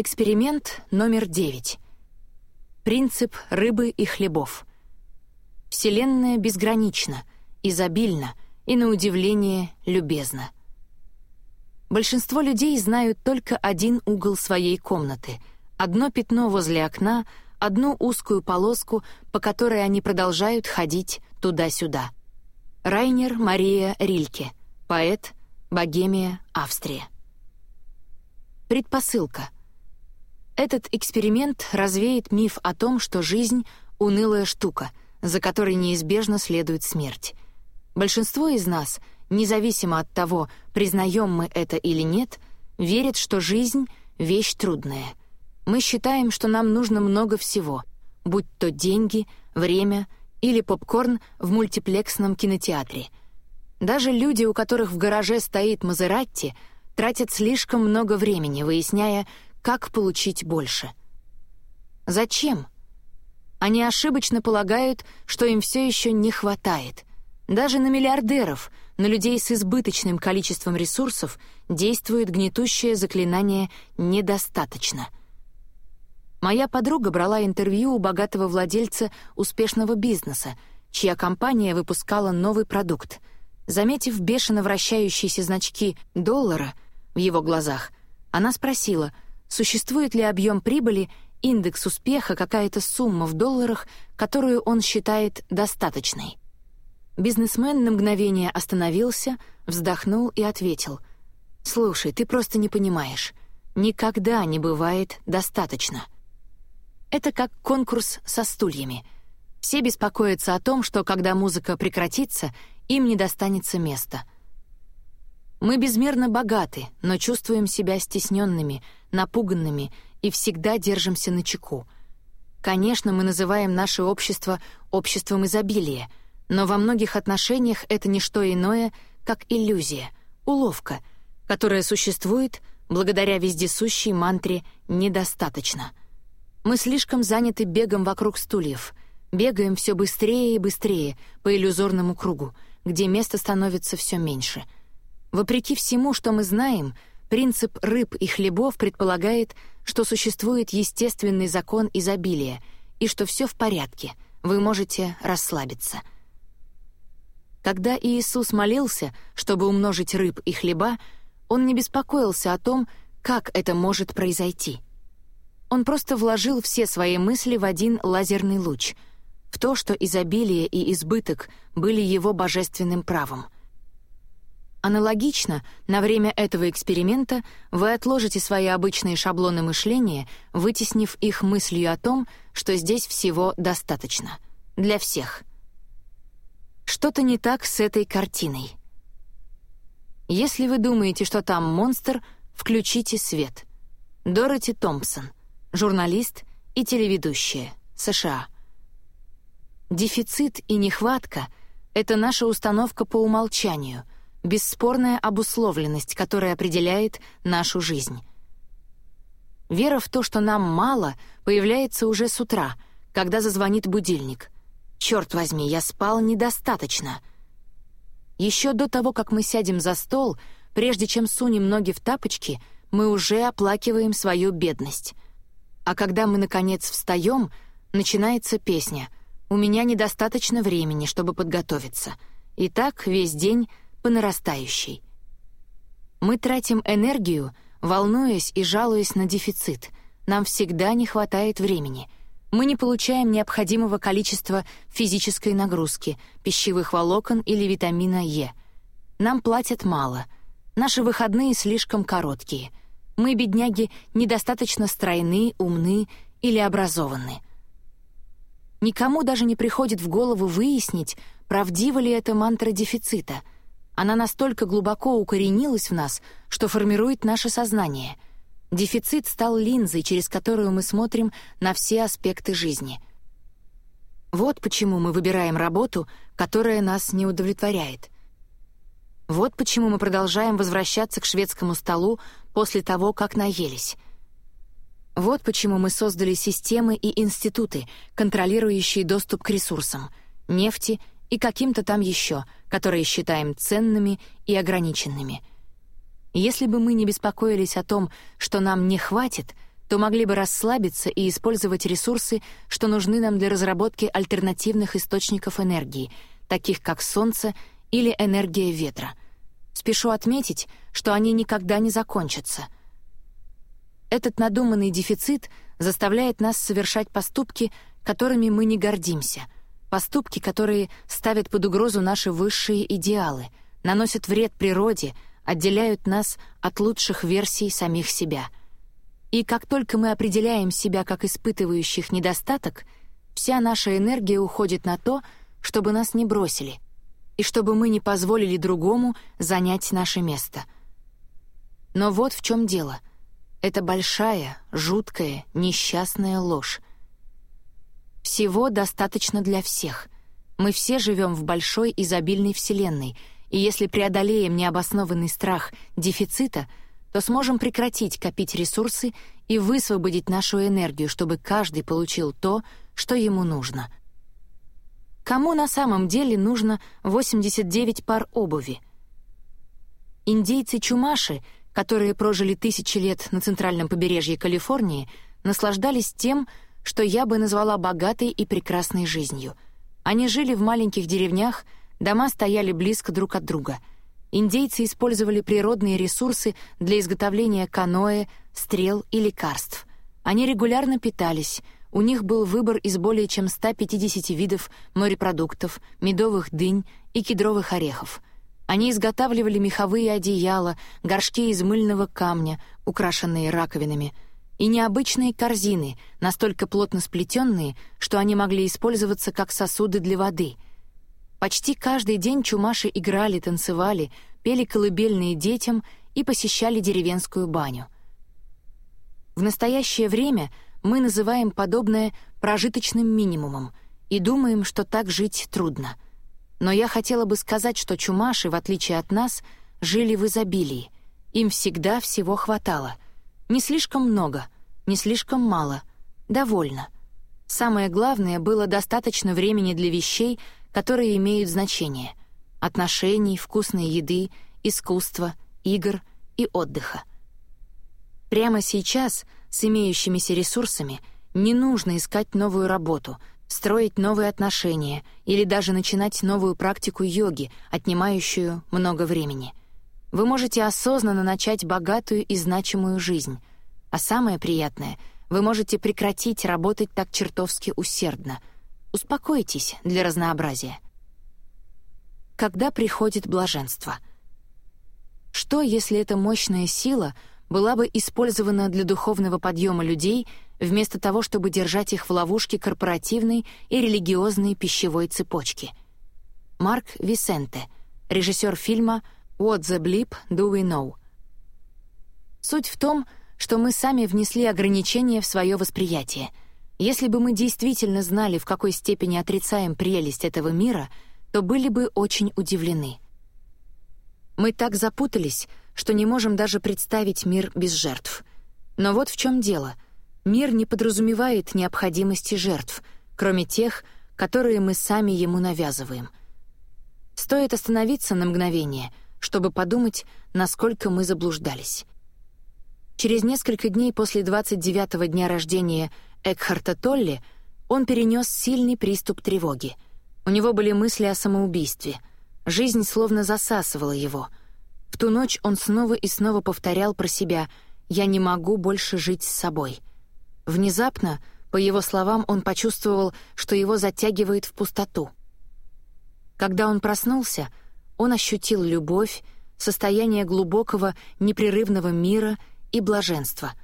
Эксперимент номер девять. Принцип рыбы и хлебов. Вселенная безгранична, изобильна и, на удивление, любезна. Большинство людей знают только один угол своей комнаты, одно пятно возле окна, одну узкую полоску, по которой они продолжают ходить туда-сюда. Райнер Мария Рильке, поэт, Богемия, Австрия. Предпосылка — этот эксперимент развеет миф о том, что жизнь — унылая штука, за которой неизбежно следует смерть. Большинство из нас, независимо от того, признаем мы это или нет, верят, что жизнь — вещь трудная. Мы считаем, что нам нужно много всего, будь то деньги, время или попкорн в мультиплексном кинотеатре. Даже люди, у которых в гараже стоит Мазератти, тратят слишком много времени, выясняя, как получить больше. Зачем? Они ошибочно полагают, что им все еще не хватает. Даже на миллиардеров, на людей с избыточным количеством ресурсов действует гнетущее заклинание «недостаточно». Моя подруга брала интервью у богатого владельца успешного бизнеса, чья компания выпускала новый продукт. Заметив бешено вращающиеся значки доллара в его глазах, она спросила — Существует ли объем прибыли, индекс успеха, какая-то сумма в долларах, которую он считает достаточной? Бизнесмен на мгновение остановился, вздохнул и ответил. «Слушай, ты просто не понимаешь. Никогда не бывает достаточно». Это как конкурс со стульями. Все беспокоятся о том, что когда музыка прекратится, им не достанется места — мы безмерно богаты, но чувствуем себя стесненными, напуганными и всегда держимся на чеку. Конечно, мы называем наше общество обществом изобилия, но во многих отношениях это не что иное, как иллюзия, уловка, которая существует благодаря вездесущей мантре «недостаточно». Мы слишком заняты бегом вокруг стульев, бегаем все быстрее и быстрее по иллюзорному кругу, где места становится все меньше — Вопреки всему, что мы знаем, принцип рыб и хлебов предполагает, что существует естественный закон изобилия и что все в порядке, вы можете расслабиться. Когда Иисус молился, чтобы умножить рыб и хлеба, он не беспокоился о том, как это может произойти. Он просто вложил все свои мысли в один лазерный луч, в то, что изобилие и избыток были его божественным правом — Аналогично, на время этого эксперимента вы отложите свои обычные шаблоны мышления, вытеснив их мыслью о том, что здесь всего достаточно. Для всех. Что-то не так с этой картиной. Если вы думаете, что там монстр, включите свет. Дороти Томпсон, журналист и телеведущая, США. Дефицит и нехватка — это наша установка по умолчанию — бесспорная обусловленность, которая определяет нашу жизнь. Вера в то, что нам мало, появляется уже с утра, когда зазвонит будильник. Черт возьми, я спал недостаточно. Еще до того, как мы сядем за стол, прежде чем сунем ноги в тапочки, мы уже оплакиваем свою бедность. А когда мы, наконец, встаем, начинается песня «У меня недостаточно времени, чтобы подготовиться». И так весь день — по нарастающей. Мы тратим энергию, волнуясь и жалуясь на дефицит. Нам всегда не хватает времени. Мы не получаем необходимого количества физической нагрузки, пищевых волокон или витамина Е. Нам платят мало. Наши выходные слишком короткие. Мы, бедняги, недостаточно стройны, умны или образованы. Никому даже не приходит в голову выяснить, правдива ли это мантра дефицита — она настолько глубоко укоренилась в нас, что формирует наше сознание. Дефицит стал линзой, через которую мы смотрим на все аспекты жизни. Вот почему мы выбираем работу, которая нас не удовлетворяет. Вот почему мы продолжаем возвращаться к шведскому столу после того, как наелись. Вот почему мы создали системы и институты, контролирующие доступ к ресурсам — нефти и каким-то там еще, которые считаем ценными и ограниченными. Если бы мы не беспокоились о том, что нам не хватит, то могли бы расслабиться и использовать ресурсы, что нужны нам для разработки альтернативных источников энергии, таких как солнце или энергия ветра. Спешу отметить, что они никогда не закончатся. Этот надуманный дефицит заставляет нас совершать поступки, которыми мы не гордимся, поступки, которые ставят под угрозу наши высшие идеалы, наносят вред природе, отделяют нас от лучших версий самих себя — и как только мы определяем себя как испытывающих недостаток, вся наша энергия уходит на то, чтобы нас не бросили, и чтобы мы не позволили другому занять наше место. Но вот в чем дело. Это большая, жуткая, несчастная ложь. Всего достаточно для всех. Мы все живем в большой изобильной вселенной, и если преодолеем необоснованный страх дефицита — то сможем прекратить копить ресурсы и высвободить нашу энергию, чтобы каждый получил то, что ему нужно. Кому на самом деле нужно 89 пар обуви? Индейцы-чумаши, которые прожили тысячи лет на центральном побережье Калифорнии, наслаждались тем, что я бы назвала богатой и прекрасной жизнью. Они жили в маленьких деревнях, дома стояли близко друг от друга — Индейцы использовали природные ресурсы для изготовления каноэ, стрел и лекарств. Они регулярно питались, у них был выбор из более чем 150 видов морепродуктов, медовых дынь и кедровых орехов. Они изготавливали меховые одеяла, горшки из мыльного камня, украшенные раковинами, и необычные корзины, настолько плотно сплетенные, что они могли использоваться как сосуды для воды — Почти каждый день чумаши играли, танцевали, пели колыбельные детям и посещали деревенскую баню. В настоящее время мы называем подобное прожиточным минимумом и думаем, что так жить трудно. Но я хотела бы сказать, что чумаши, в отличие от нас, жили в изобилии. Им всегда всего хватало. Не слишком много, не слишком мало. Довольно. Самое главное, было достаточно времени для вещей, которые имеют значение — отношений, вкусной еды, искусства, игр и отдыха. Прямо сейчас, с имеющимися ресурсами, не нужно искать новую работу, строить новые отношения или даже начинать новую практику йоги, отнимающую много времени. Вы можете осознанно начать богатую и значимую жизнь. А самое приятное — вы можете прекратить работать так чертовски усердно — Успокойтесь для разнообразия. Когда приходит блаженство? Что, если эта мощная сила была бы использована для духовного подъема людей вместо того, чтобы держать их в ловушке корпоративной и религиозной пищевой цепочки? Марк Висенте, режиссер фильма «What the Bleep Do We Know?» Суть в том, что мы сами внесли ограничения в свое восприятие — если бы мы действительно знали, в какой степени отрицаем прелесть этого мира, то были бы очень удивлены. Мы так запутались, что не можем даже представить мир без жертв. Но вот в чем дело. Мир не подразумевает необходимости жертв, кроме тех, которые мы сами ему навязываем. Стоит остановиться на мгновение, чтобы подумать, насколько мы заблуждались. Через несколько дней после 29-го дня рождения Экхарта Толли, он перенес сильный приступ тревоги. У него были мысли о самоубийстве. Жизнь словно засасывала его. В ту ночь он снова и снова повторял про себя «Я не могу больше жить с собой». Внезапно, по его словам, он почувствовал, что его затягивает в пустоту. Когда он проснулся, он ощутил любовь, состояние глубокого, непрерывного мира и блаженства —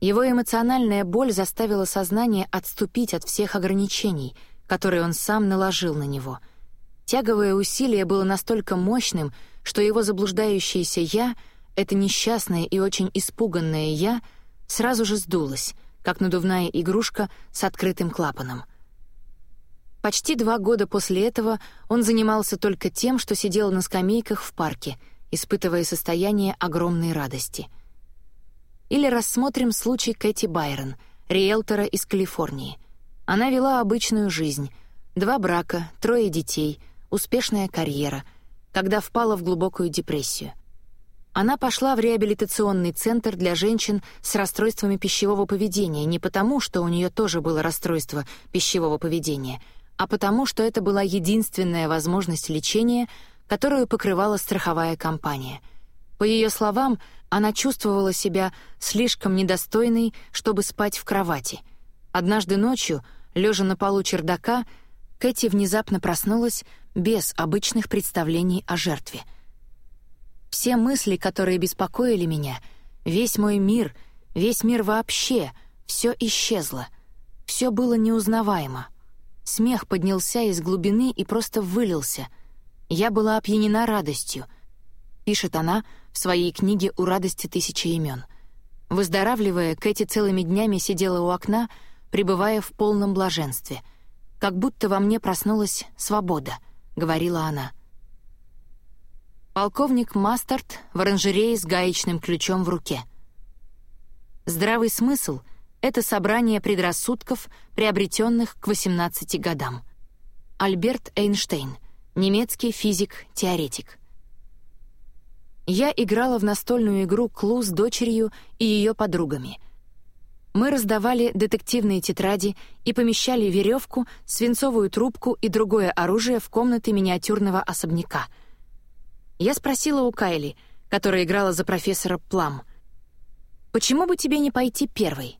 его эмоциональная боль заставила сознание отступить от всех ограничений, которые он сам наложил на него. Тяговое усилие было настолько мощным, что его заблуждающееся «я», это несчастное и очень испуганное «я», сразу же сдулось, как надувная игрушка с открытым клапаном. Почти два года после этого он занимался только тем, что сидел на скамейках в парке, испытывая состояние огромной радости — или рассмотрим случай Кэти Байрон, риэлтора из Калифорнии. Она вела обычную жизнь. Два брака, трое детей, успешная карьера, когда впала в глубокую депрессию. Она пошла в реабилитационный центр для женщин с расстройствами пищевого поведения не потому, что у нее тоже было расстройство пищевого поведения, а потому, что это была единственная возможность лечения, которую покрывала страховая компания. По ее словам, она чувствовала себя слишком недостойной, чтобы спать в кровати. Однажды ночью, лежа на полу чердака, Кэти внезапно проснулась без обычных представлений о жертве — все мысли, которые беспокоили меня, весь мой мир, весь мир вообще, все исчезло. Все было неузнаваемо. Смех поднялся из глубины и просто вылился. Я была опьянена радостью. Пишет она в своей книге «У радости тысячи имен». Выздоравливая, Кэти целыми днями сидела у окна, пребывая в полном блаженстве. «Как будто во мне проснулась свобода», — говорила она. Полковник Мастард в оранжерее с гаечным ключом в руке. Здравый смысл — это собрание предрассудков, приобретенных к 18 годам. Альберт Эйнштейн, немецкий физик-теоретик. Я играла в настольную игру «Клу» с дочерью и ее подругами. Мы раздавали детективные тетради и помещали веревку, свинцовую трубку и другое оружие в комнаты миниатюрного особняка — я спросила у Кайли, которая играла за профессора Плам. «Почему бы тебе не пойти первой?»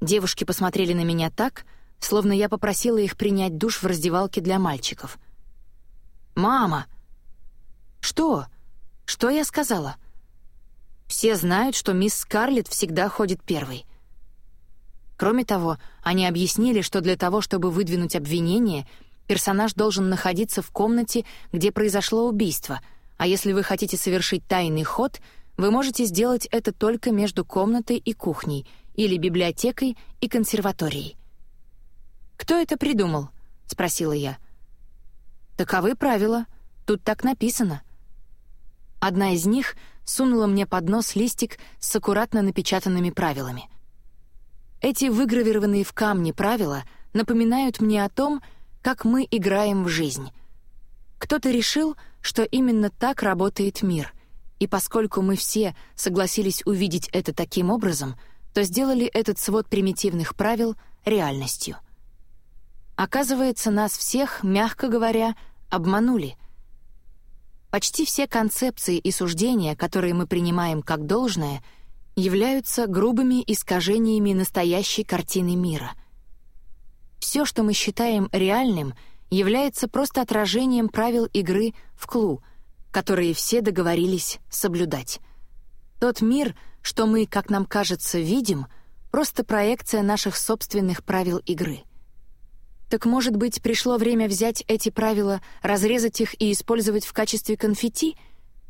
Девушки посмотрели на меня так, словно я попросила их принять душ в раздевалке для мальчиков. «Мама!» «Что? Что я сказала?» «Все знают, что мисс Скарлетт всегда ходит первой». Кроме того, они объяснили, что для того, чтобы выдвинуть обвинение — персонаж должен находиться в комнате, где произошло убийство, а если вы хотите совершить тайный ход, вы можете сделать это только между комнатой и кухней или библиотекой и консерваторией. «Кто это придумал?» — спросила я. «Таковы правила. Тут так написано». Одна из них сунула мне под нос листик с аккуратно напечатанными правилами. Эти выгравированные в камне правила напоминают мне о том, как мы играем в жизнь. Кто-то решил, что именно так работает мир, и поскольку мы все согласились увидеть это таким образом, то сделали этот свод примитивных правил реальностью. Оказывается, нас всех, мягко говоря, обманули. Почти все концепции и суждения, которые мы принимаем как должное, являются грубыми искажениями настоящей картины мира — все, что мы считаем реальным, является просто отражением правил игры в клу, которые все договорились соблюдать. Тот мир, что мы, как нам кажется, видим, просто проекция наших собственных правил игры. Так, может быть, пришло время взять эти правила, разрезать их и использовать в качестве конфетти?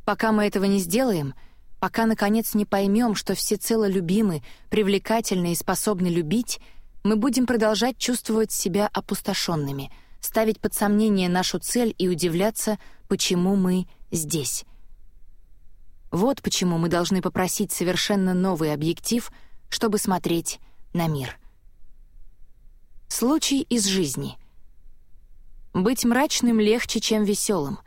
Пока мы этого не сделаем, пока, наконец, не поймем, что всецело любимы, привлекательны и способны любить — мы будем продолжать чувствовать себя опустошенными, ставить под сомнение нашу цель и удивляться, почему мы здесь. Вот почему мы должны попросить совершенно новый объектив, чтобы смотреть на мир. Случай из жизни. Быть мрачным легче, чем веселым.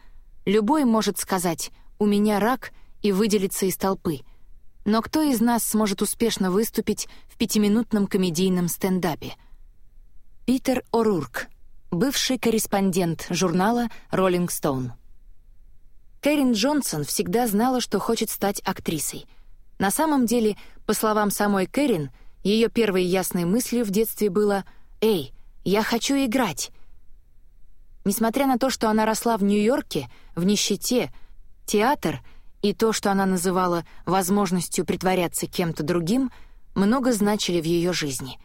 Любой может сказать «у меня рак» и выделиться из толпы — но кто из нас сможет успешно выступить в пятиминутном комедийном стендапе? Питер О'Рурк, бывший корреспондент журнала «Роллинг Стоун». Кэрин Джонсон всегда знала, что хочет стать актрисой. На самом деле, по словам самой Кэрин, ее первой ясной мыслью в детстве было «Эй, я хочу играть». Несмотря на то, что она росла в Нью-Йорке, в нищете, театр — и то, что она называла возможностью притворяться кем-то другим, много значили в ее жизни.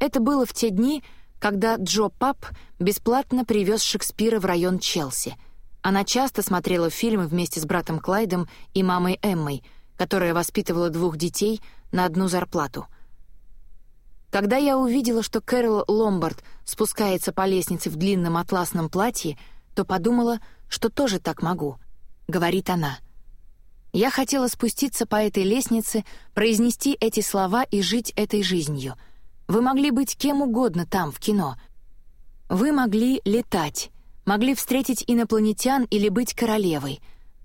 Это было в те дни, когда Джо Пап бесплатно привез Шекспира в район Челси. Она часто смотрела фильмы вместе с братом Клайдом и мамой Эммой, которая воспитывала двух детей на одну зарплату. Когда я увидела, что Кэрол Ломбард спускается по лестнице в длинном атласном платье, то подумала, что тоже так могу, — говорит она. — я хотела спуститься по этой лестнице, произнести эти слова и жить этой жизнью. Вы могли быть кем угодно там, в кино. Вы могли летать, могли встретить инопланетян или быть королевой.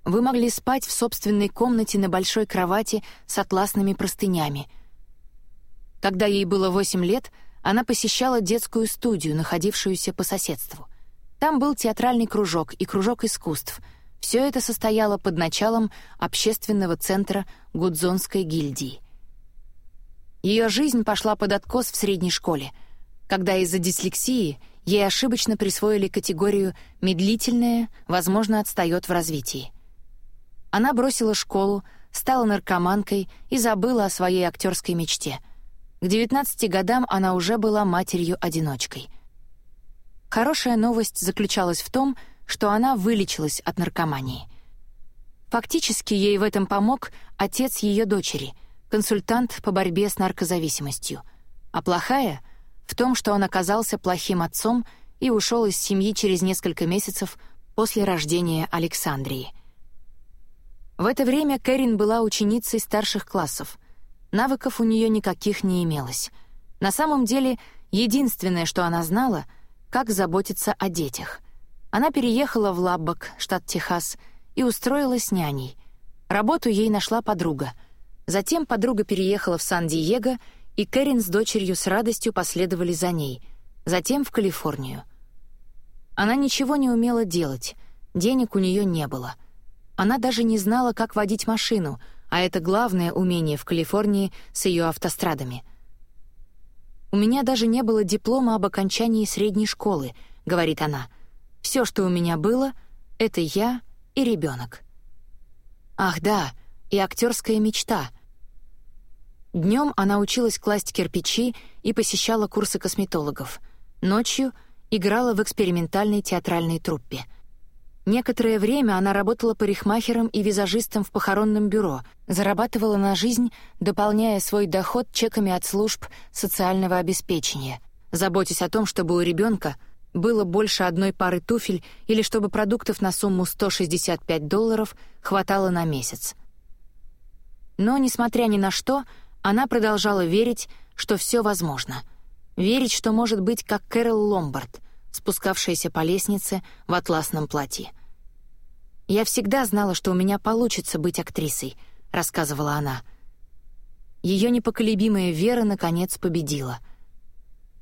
вы могли спать в собственной комнате на большой кровати с атласными простынями. Когда ей было 8 лет, она посещала детскую студию, находившуюся по соседству. Там был театральный кружок и кружок искусств. Все это состояло под началом общественного центра Гудзонской гильдии. Ее жизнь пошла под откос в средней школе, когда из-за дислексии ей ошибочно присвоили категорию «медлительная», возможно, отстает в развитии. Она бросила школу, стала наркоманкой и забыла о своей актерской мечте. К 19 годам она уже была матерью-одиночкой. Хорошая новость заключалась в том, что она вылечилась от наркомании. Фактически ей в этом помог отец ее дочери, консультант по борьбе с наркозависимостью. А плохая — в том, что он оказался плохим отцом и ушел из семьи через несколько месяцев после рождения Александрии. В это время Кэрин была ученицей старших классов. Навыков у нее никаких не имелось. На самом деле, единственное, что она знала — как заботиться о детях. Она переехала в Лаббок, штат Техас, и устроилась няней. Работу ей нашла подруга. Затем подруга переехала в Сан-Диего, и Кэрин с дочерью с радостью последовали за ней. Затем в Калифорнию. Она ничего не умела делать, денег у нее не было — она даже не знала, как водить машину, а это главное умение в Калифорнии с ее автострадами. «У меня даже не было диплома об окончании средней школы», — говорит она. «Все, что у меня было, — это я и ребенок». Ах да, и актерская мечта. Днем она училась класть кирпичи и посещала курсы косметологов. Ночью играла в экспериментальной театральной труппе — Некоторое время она работала парикмахером и визажистом в похоронном бюро, зарабатывала на жизнь, дополняя свой доход чеками от служб социального обеспечения, заботясь о том, чтобы у ребенка было больше одной пары туфель или чтобы продуктов на сумму 165 долларов хватало на месяц. Но, несмотря ни на что, она продолжала верить, что все возможно. Верить, что может быть как Кэрол Ломбард, спускавшаяся по лестнице в атласном платье. «Я всегда знала, что у меня получится быть актрисой», — рассказывала она. Ее непоколебимая вера, наконец, победила.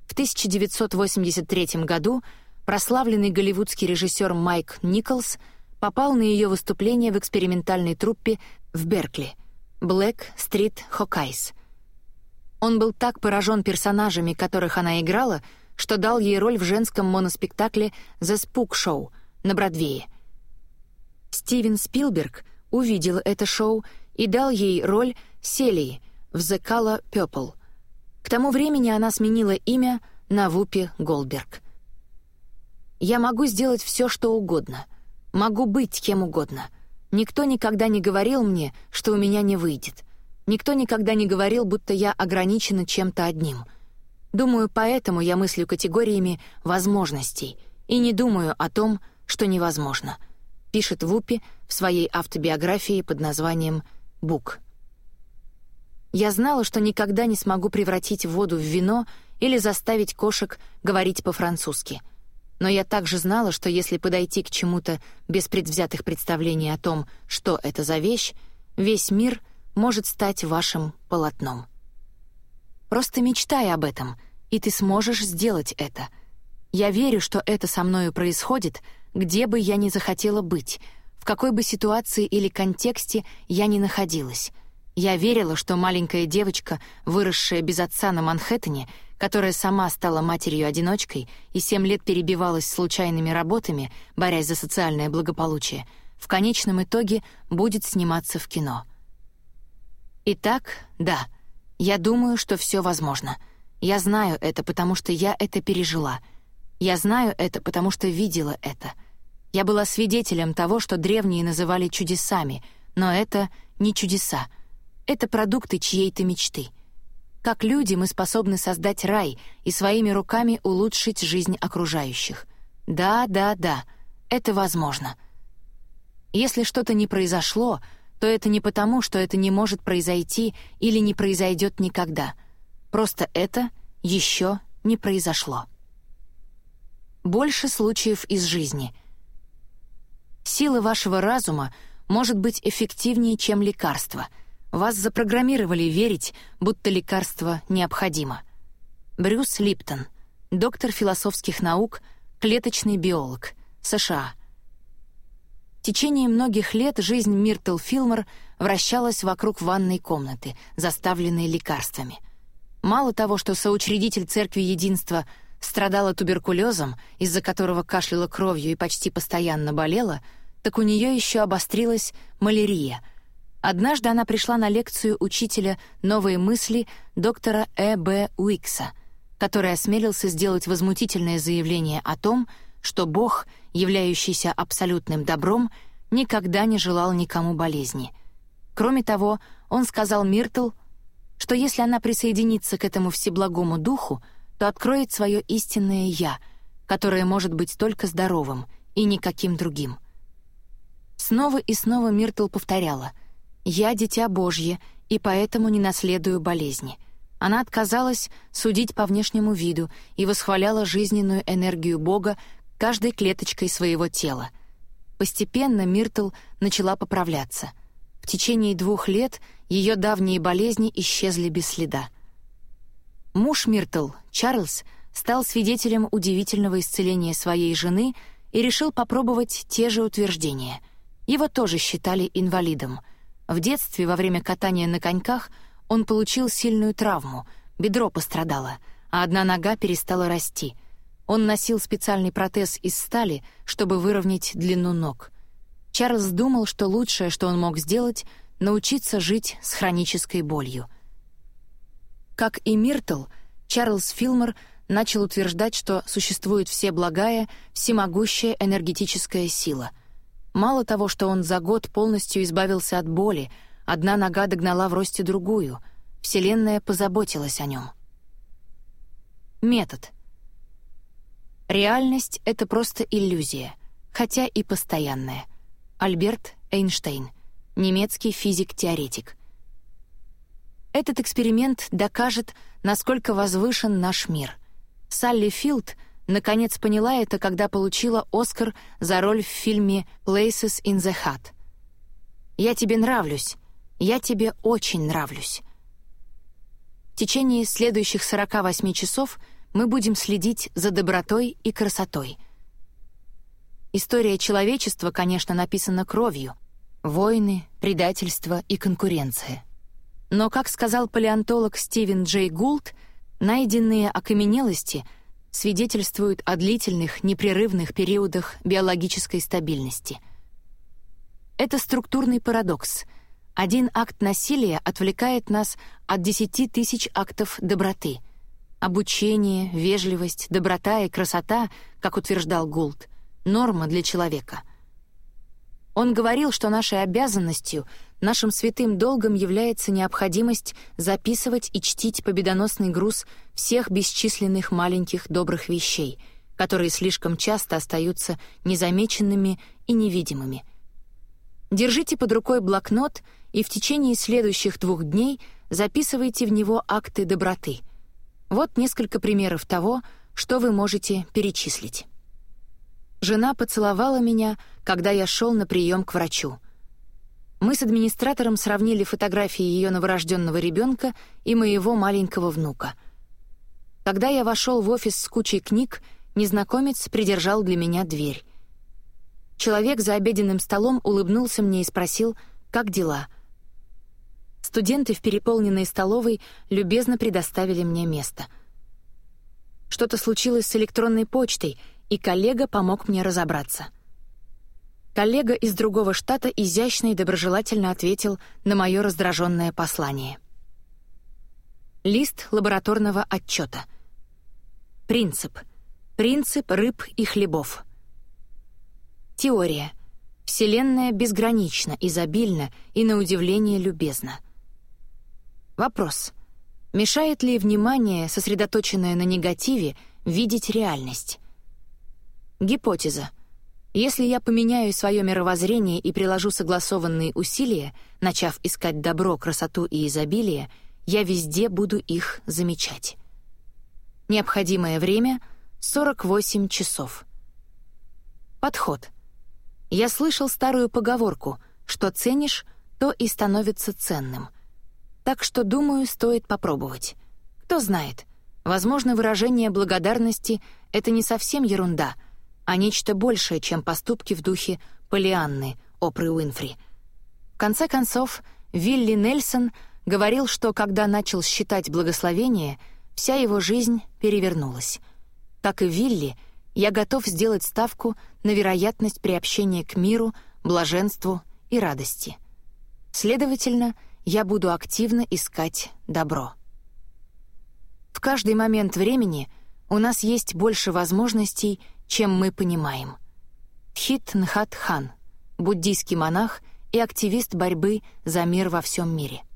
В 1983 году прославленный голливудский режиссер Майк Николс попал на ее выступление в экспериментальной труппе в Беркли «Блэк Стрит Хокайс». Он был так поражен персонажами, которых она играла, что дал ей роль в женском моноспектакле «The Spook Show» на Бродвее — Стивен Спилберг увидел это шоу и дал ей роль Селии в «The Color Purple». К тому времени она сменила имя на Вупи Голдберг. «Я могу сделать все, что угодно. Могу быть кем угодно. Никто никогда не говорил мне, что у меня не выйдет. Никто никогда не говорил, будто я ограничена чем-то одним. Думаю, поэтому я мыслю категориями возможностей и не думаю о том, что невозможно» пишет Вупи в своей автобиографии под названием «Бук». Я знала, что никогда не смогу превратить воду в вино или заставить кошек говорить по-французски. Но я также знала, что если подойти к чему-то без предвзятых представлений о том, что это за вещь, весь мир может стать вашим полотном. Просто мечтай об этом, и ты сможешь сделать это. Я верю, что это со мною происходит — где бы я ни захотела быть, в какой бы ситуации или контексте я ни находилась. Я верила, что маленькая девочка, выросшая без отца на Манхэттене, которая сама стала матерью-одиночкой и семь лет перебивалась случайными работами, борясь за социальное благополучие, в конечном итоге будет сниматься в кино. Итак, да, я думаю, что все возможно. Я знаю это, потому что я это пережила. Я знаю это, потому что видела это — я была свидетелем того, что древние называли чудесами, но это не чудеса. Это продукты чьей-то мечты. Как люди мы способны создать рай и своими руками улучшить жизнь окружающих. Да, да, да, это возможно. Если что-то не произошло, то это не потому, что это не может произойти или не произойдет никогда. Просто это еще не произошло. Больше случаев из жизни — Сила вашего разума может быть эффективнее, чем лекарство. Вас запрограммировали верить, будто лекарство необходимо. Брюс Липтон, доктор философских наук, клеточный биолог, США. В течение многих лет жизнь Миртл Филмор вращалась вокруг ванной комнаты, заставленной лекарствами. Мало того, что соучредитель Церкви Единства страдала туберкулезом, из-за которого кашляла кровью и почти постоянно болела, так у нее еще обострилась малярия. Однажды она пришла на лекцию учителя «Новые мысли» доктора Э. Б. Уикса, который осмелился сделать возмутительное заявление о том, что Бог, являющийся абсолютным добром, никогда не желал никому болезни. Кроме того, он сказал Миртл — что если она присоединится к этому всеблагому духу, то откроет свое истинное «я», которое может быть только здоровым и никаким другим. Снова и снова Миртл повторяла «Я — дитя Божье, и поэтому не наследую болезни». Она отказалась судить по внешнему виду и восхваляла жизненную энергию Бога каждой клеточкой своего тела. Постепенно Миртл начала поправляться. В течение двух лет — ее давние болезни исчезли без следа. Муж Миртл, Чарльз, стал свидетелем удивительного исцеления своей жены и решил попробовать те же утверждения. Его тоже считали инвалидом. В детстве, во время катания на коньках, он получил сильную травму, бедро пострадало, а одна нога перестала расти. Он носил специальный протез из стали, чтобы выровнять длину ног. Чарльз думал, что лучшее, что он мог сделать — научиться жить с хронической болью. Как и Миртл, Чарльз Филмор начал утверждать, что существует всеблагая, всемогущая энергетическая сила. Мало того, что он за год полностью избавился от боли, одна нога догнала в росте другую, Вселенная позаботилась о нем. Метод. Реальность — это просто иллюзия, хотя и постоянная. Альберт Эйнштейн немецкий физик-теоретик. Этот эксперимент докажет, насколько возвышен наш мир. Салли Филд наконец поняла это, когда получила Оскар за роль в фильме «Places in the Hat». «Я тебе нравлюсь. Я тебе очень нравлюсь». В течение следующих 48 часов мы будем следить за добротой и красотой. История человечества, конечно, написана кровью — войны, предательство и конкуренция. Но, как сказал палеонтолог Стивен Джей Гулд, найденные окаменелости свидетельствуют о длительных, непрерывных периодах биологической стабильности. Это структурный парадокс. Один акт насилия отвлекает нас от десяти тысяч актов доброты. Обучение, вежливость, доброта и красота, как утверждал Гулд, — норма для человека — он говорил, что нашей обязанностью, нашим святым долгом является необходимость записывать и чтить победоносный груз всех бесчисленных маленьких добрых вещей, которые слишком часто остаются незамеченными и невидимыми. Держите под рукой блокнот и в течение следующих двух дней записывайте в него акты доброты. Вот несколько примеров того, что вы можете перечислить. Жена поцеловала меня, когда я шел на прием к врачу. Мы с администратором сравнили фотографии ее новорожденного ребенка и моего маленького внука. Когда я вошел в офис с кучей книг, незнакомец придержал для меня дверь. Человек за обеденным столом улыбнулся мне и спросил, как дела. Студенты в переполненной столовой любезно предоставили мне место. Что-то случилось с электронной почтой — и коллега помог мне разобраться. Коллега из другого штата изящно и доброжелательно ответил на мое раздраженное послание. Лист лабораторного отчета. Принцип. Принцип рыб и хлебов. Теория. Вселенная безгранична, изобильна и, на удивление, любезна. Вопрос. Мешает ли внимание, сосредоточенное на негативе, видеть реальность? Гипотеза. Если я поменяю свое мировоззрение и приложу согласованные усилия, начав искать добро, красоту и изобилие, я везде буду их замечать. Необходимое время — 48 часов. Подход. Я слышал старую поговорку что ценишь, то и становится ценным. Так что, думаю, стоит попробовать. Кто знает, возможно, выражение благодарности — это не совсем ерунда, а нечто большее, чем поступки в духе Полианны, Опры Уинфри. В конце концов, Вилли Нельсон говорил, что когда начал считать благословение, вся его жизнь перевернулась. Как и Вилли, я готов сделать ставку на вероятность приобщения к миру, блаженству и радости. Следовательно, я буду активно искать добро. В каждый момент времени у нас есть больше возможностей, чем мы понимаем. Хит Нхат Хан, буддийский монах и активист борьбы за мир во всем мире —